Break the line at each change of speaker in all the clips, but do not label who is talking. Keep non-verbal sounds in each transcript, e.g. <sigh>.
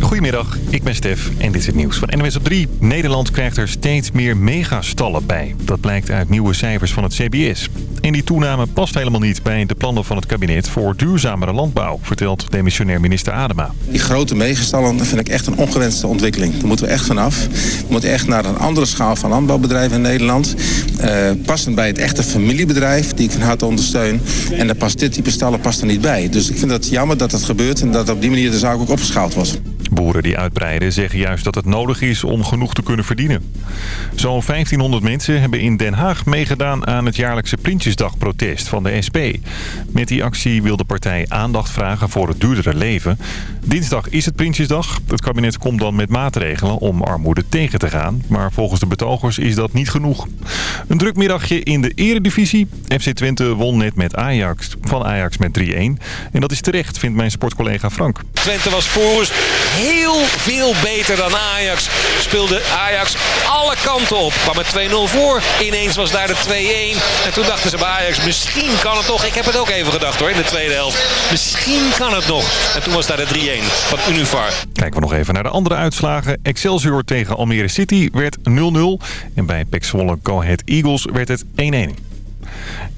Goedemiddag, ik ben Stef en dit is het nieuws van NWS op 3. Nederland krijgt er steeds meer megastallen bij. Dat blijkt uit nieuwe cijfers van het CBS. En die toename past helemaal niet bij de plannen van het kabinet voor duurzamere landbouw, vertelt demissionair minister Adema.
Die grote megastallen vind ik echt een ongewenste ontwikkeling. Daar moeten we echt vanaf. We moeten echt naar een andere schaal van landbouwbedrijven in Nederland. Uh, passend bij het echte familiebedrijf, die ik van harte ondersteun. En daar past dit type stallen past er niet bij. Dus ik vind het jammer dat dat gebeurt en dat op die manier de zaak ook opgeschaald was.
Boeren die uitbreiden zeggen juist dat het nodig is om genoeg te kunnen verdienen. Zo'n 1500 mensen hebben in Den Haag meegedaan aan het jaarlijkse Prinsjesdagprotest van de SP. Met die actie wil de partij aandacht vragen voor het duurdere leven. Dinsdag is het Prinsjesdag. Het kabinet komt dan met maatregelen om armoede tegen te gaan. Maar volgens de betogers is dat niet genoeg. Een druk middagje in de eredivisie. FC Twente won net met Ajax, van Ajax met 3-1. En dat is terecht, vindt mijn sportcollega Frank.
Twente was voor heel veel beter dan Ajax. Speelde Ajax alle kanten op. Kwam met 2-0 voor. Ineens was daar de 2-1. En toen dachten ze bij Ajax, misschien kan het nog. Ik heb het ook even gedacht hoor, in de tweede helft. Misschien kan het nog. En toen was daar de 3-1 van Univar.
Kijken we nog even naar de andere uitslagen. Excelsior tegen Almere City werd 0-0. En bij Pek Zwolle Go Ahead Eagles werd het 1-1.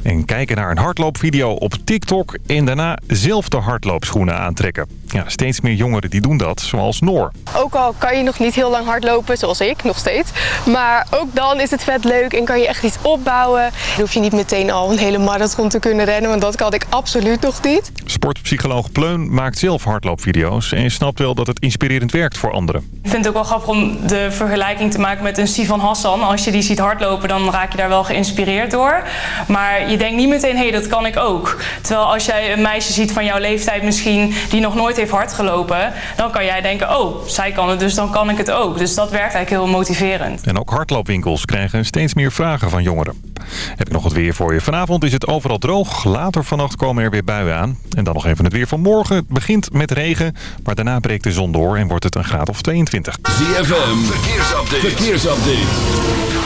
En kijken naar een hardloopvideo op TikTok en daarna zelf de hardloopschoenen aantrekken. Ja, steeds meer jongeren die doen dat, zoals Noor.
Ook al kan je nog niet heel lang hardlopen, zoals ik, nog steeds. Maar ook dan is het vet leuk en kan je echt iets opbouwen. Dan hoef je niet meteen al een hele marathon te kunnen rennen, want dat kan ik absoluut nog niet.
Sportpsycholoog Pleun maakt zelf hardloopvideo's en snapt wel dat het inspirerend werkt voor anderen.
Ik vind het ook wel grappig om de vergelijking te maken met een Sivan Hassan. Als je die ziet hardlopen, dan raak je daar wel geïnspireerd door. Maar je denkt niet meteen, hé, hey, dat kan ik ook. Terwijl als jij een meisje ziet van jouw leeftijd misschien, die nog nooit heeft hard gelopen, dan kan jij denken, oh, zij kan het, dus dan kan ik het ook. Dus dat werkt eigenlijk heel motiverend.
En ook hardloopwinkels krijgen steeds meer vragen van jongeren. Heb ik nog het weer voor je. Vanavond is het overal droog. Later vannacht komen er weer buien aan. En dan nog even het weer van morgen. Het begint met regen, maar daarna breekt de zon door en wordt het een graad of 22.
ZFM, verkeersupdate. verkeersupdate.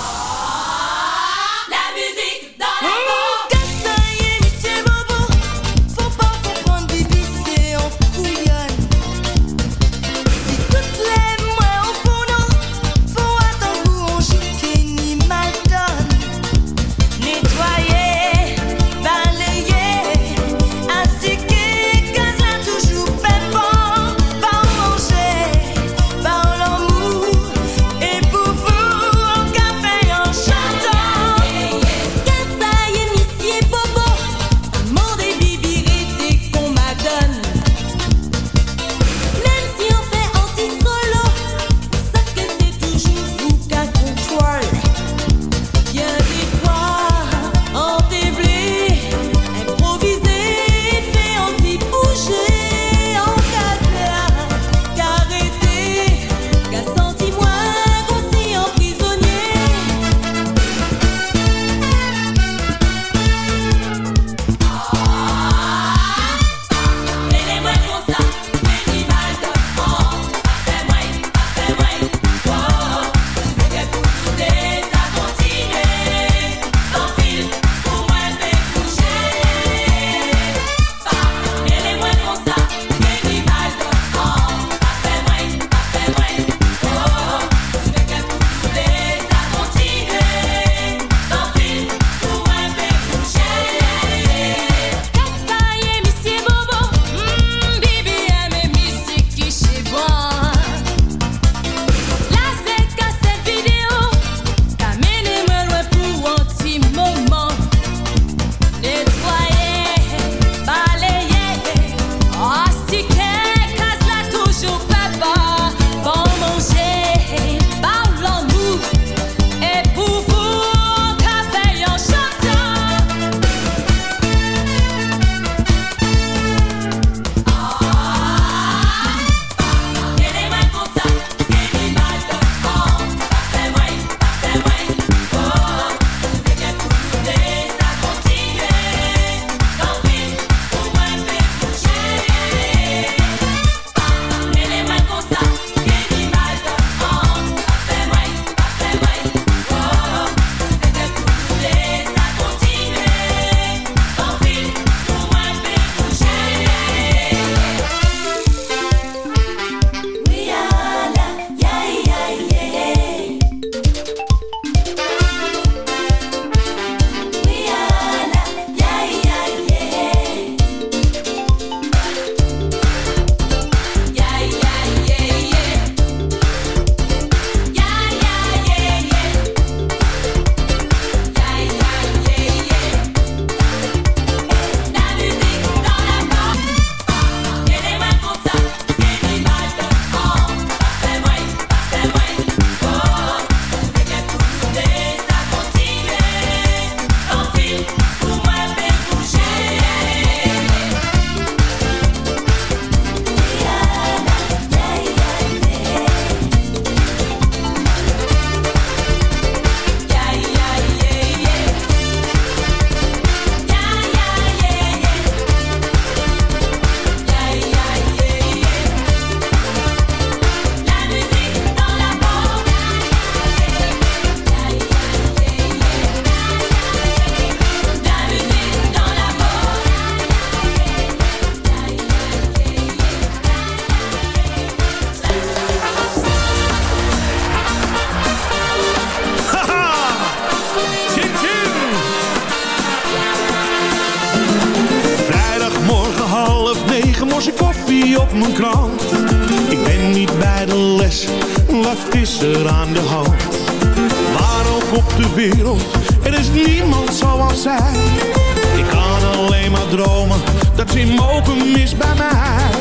Ik kan alleen maar dromen, dat ze in mogen mis bij mij.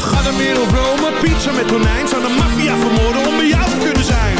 Ga meer op Rome, pizza met tonijn. Zou de maffia vermoorden om bij jou te kunnen zijn.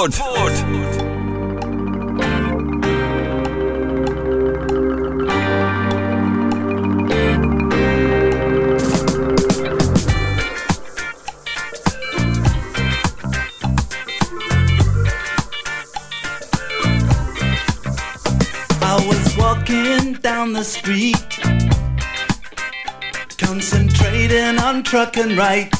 I was walking down the street concentrating on trucking right.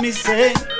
me
say.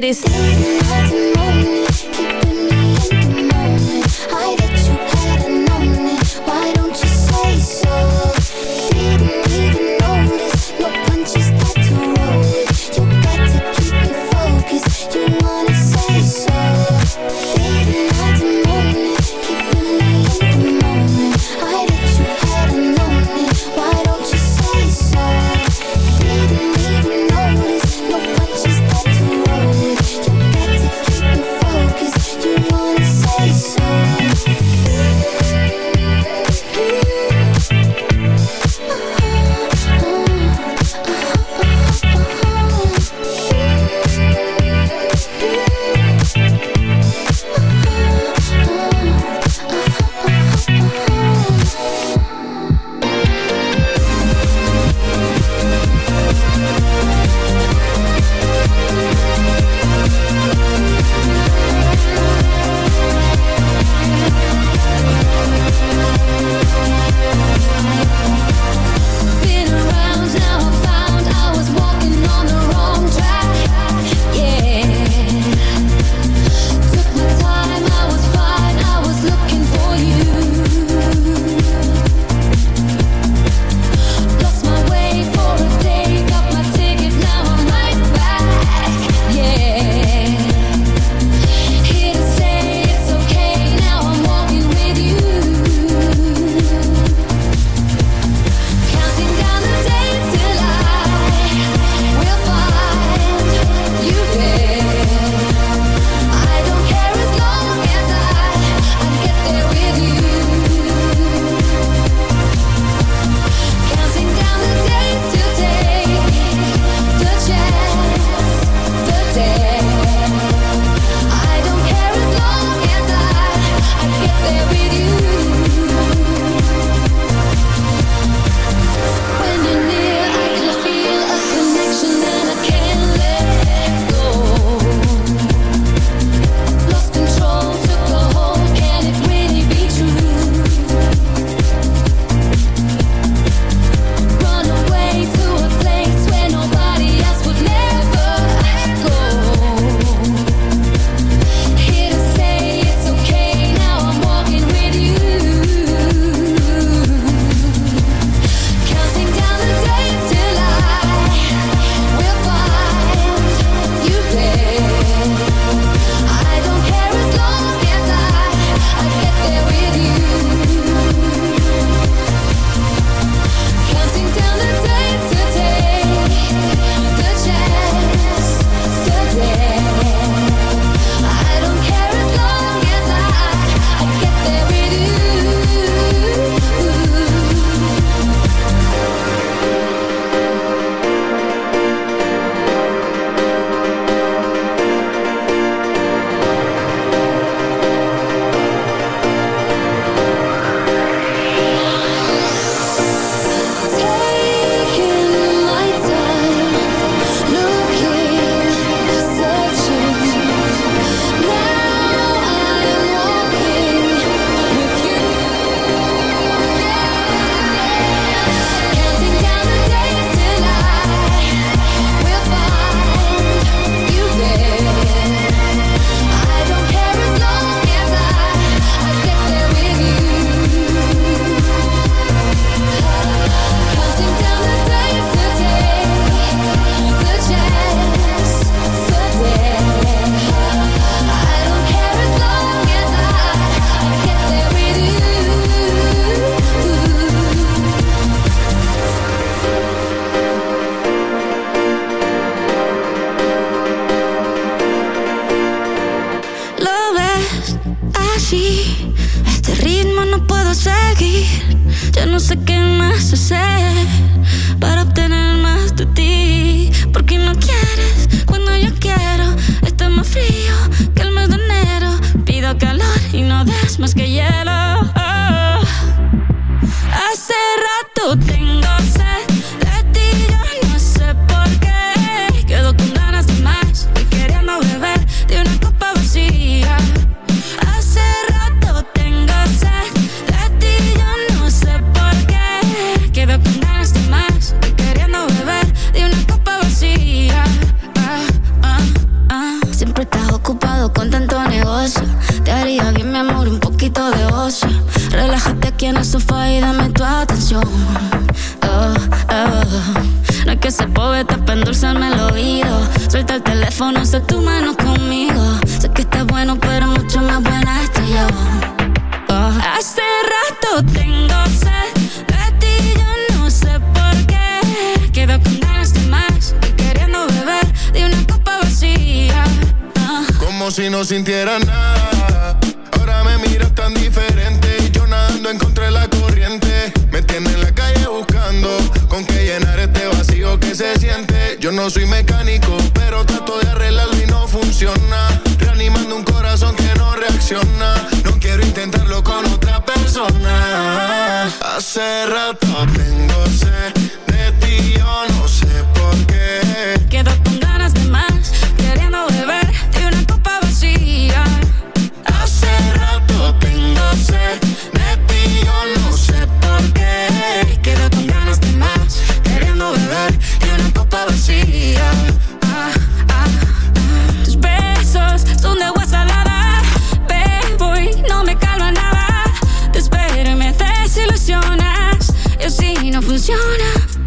ladies. Otra persona. Hace rato tengo sed de ti, yo no sé por qué.
Quedo con ganas de más, queriendo beber de una copa vacía.
Hace rato tengo sed de ti, yo no sé por qué.
Quedo con ganas de más, queriendo beber de una copa vacía. Ah, ah, ah. Tus besos son de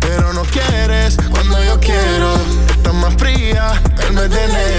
Pero no quieres cuando yo quiero. Estás más fría el mes de.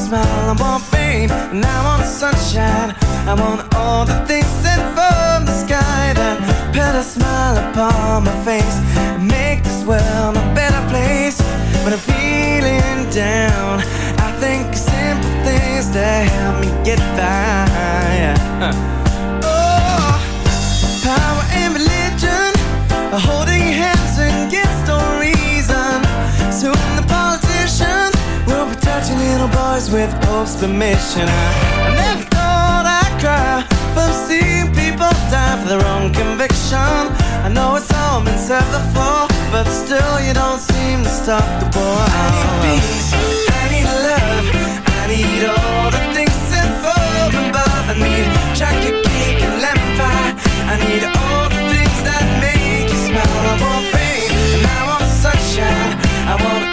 smile. I want rain and I want sunshine. I want all the things sent from the sky that put a smile upon my face and make this world a better place. When I'm feeling down, I think of simple things that help me get by. <laughs> Oh, power and religion are holding with Pope's permission. I, never thought I'd cry from seeing people die for their own conviction. I know it's all been said before, but still you don't seem to stop the war. I need peace, I need love, I need all the things sent from above. I need chocolate cake and lemon pie. I need all the things that make you smile. I want rain and I want sunshine. I want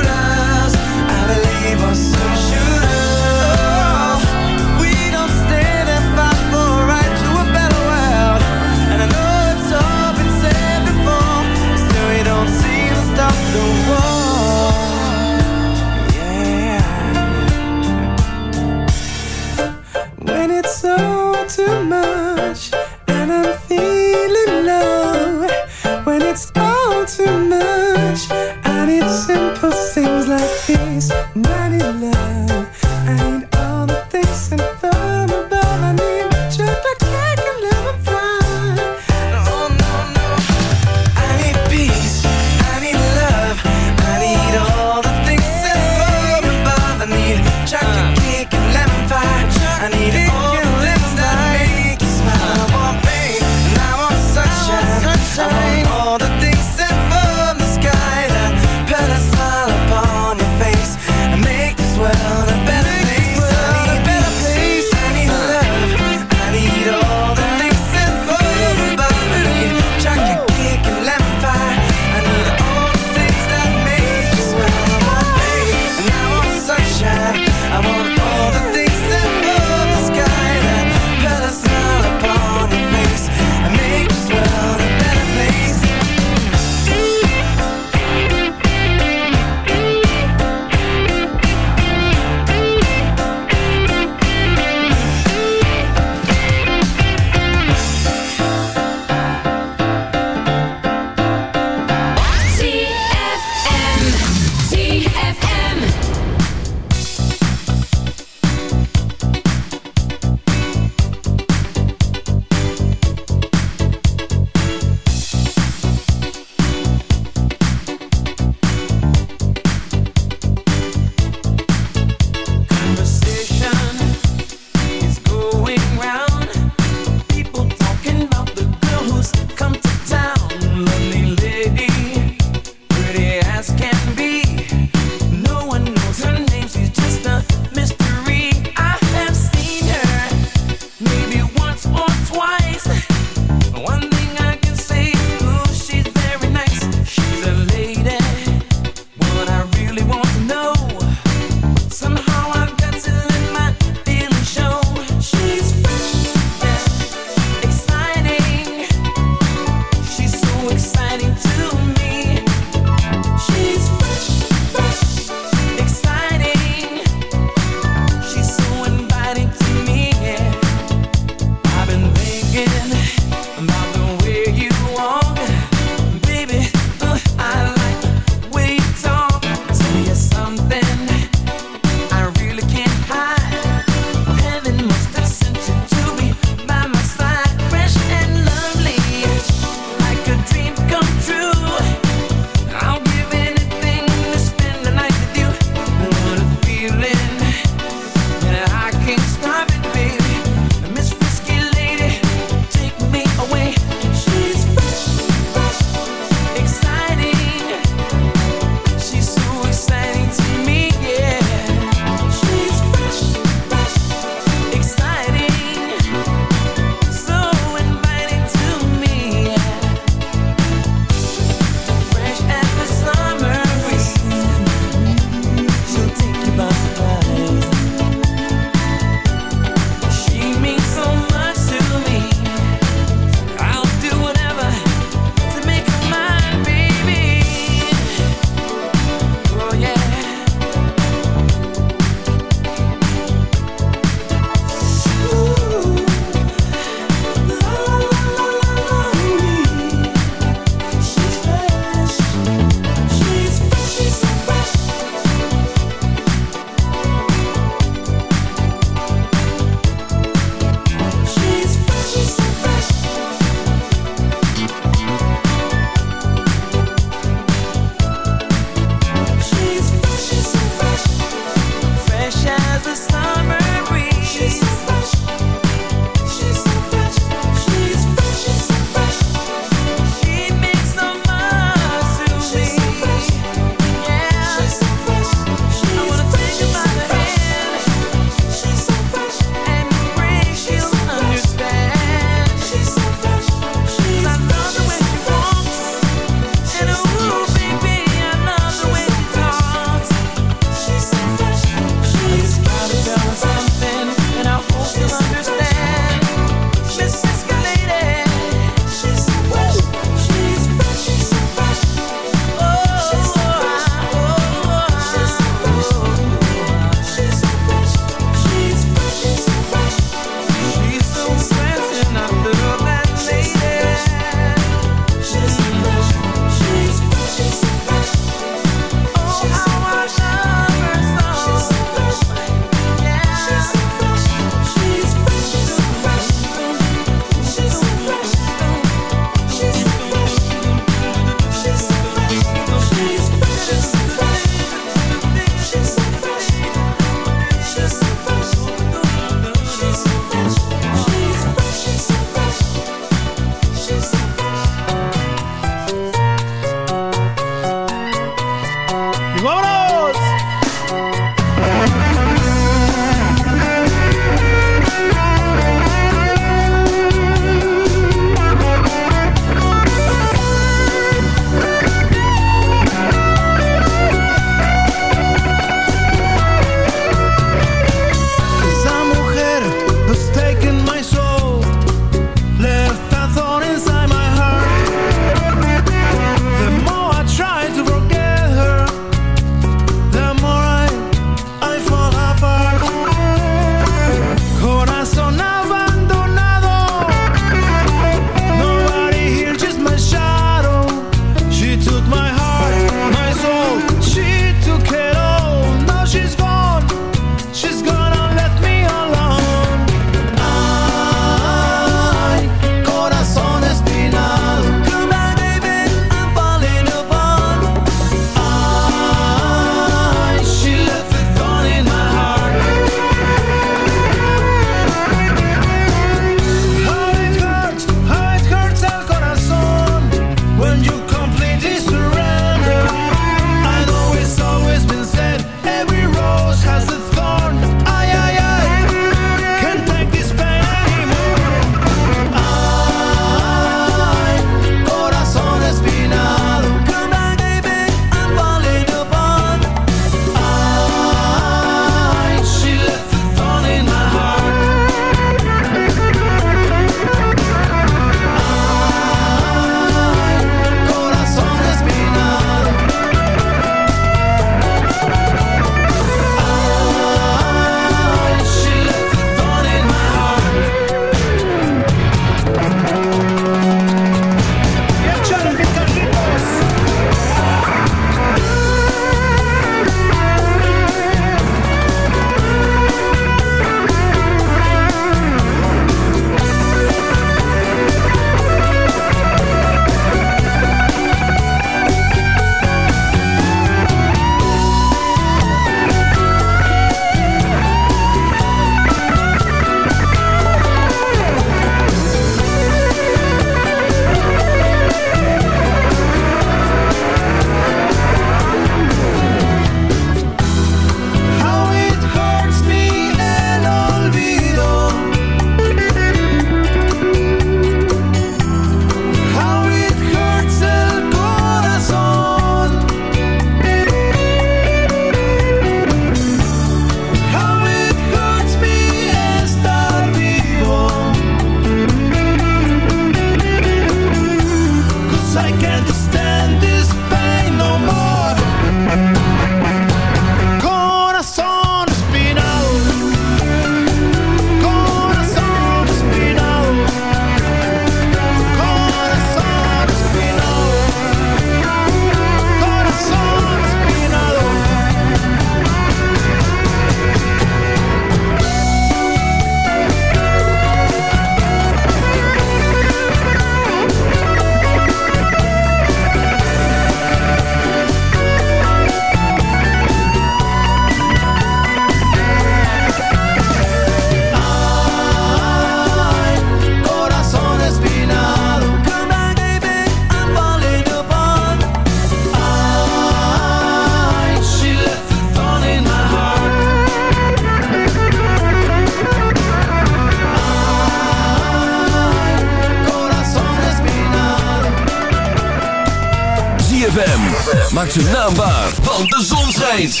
maakt zijn naam waar, want de zon schijnt.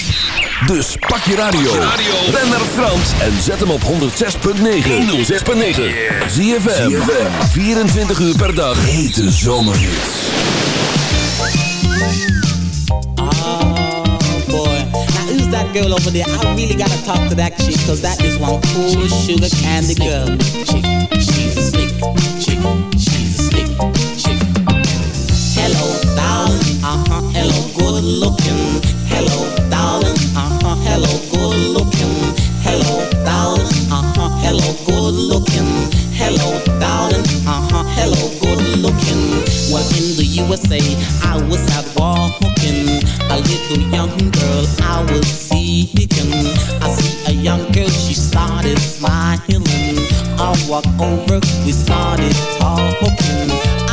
Dus pak je radio, ren naar Frans en zet hem op 106.9. 106.9. Zie je 24 uur per dag. Hete zomerhits.
boy. Now who's that girl over there? I really gotta talk to that chick, cause that is one cool sugar candy girl. Chick, she's a slick chick, she's a slick chick. Hello, darling, uh-huh, hello, good looking. Hello, darling, uh-huh, hello, good looking. Hello, darling, uh-huh, hello, good looking. Hello, darling, uh-huh, hello, good looking. Well, in the USA, I was out walking. A little young girl I was seeking. I see a young girl, she started smiling. I walk over, we started talking.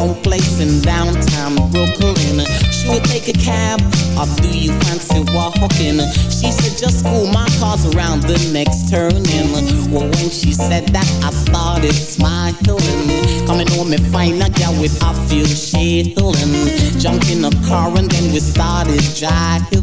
Own place in downtown Brooklyn. She would take a cab, or do you fancy walking? She said, just cool, my car's around the next turning. Well, when she said that, I started smiling. Coming home and find a girl with a few shilling. Jumped in a car and then we started driving.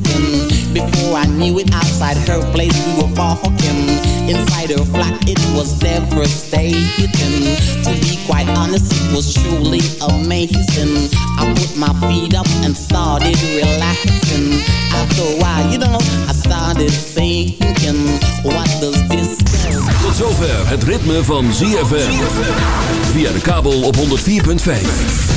Before I knew it, outside her place we were walking. Inside her flat, it was devastating. To be quite honest, it was truly amazing. I put my feet up and started relaxing. After a while, you know, I started thinking, what does this
Tot zover het ritme van ZFM. Via de kabel op 104.5.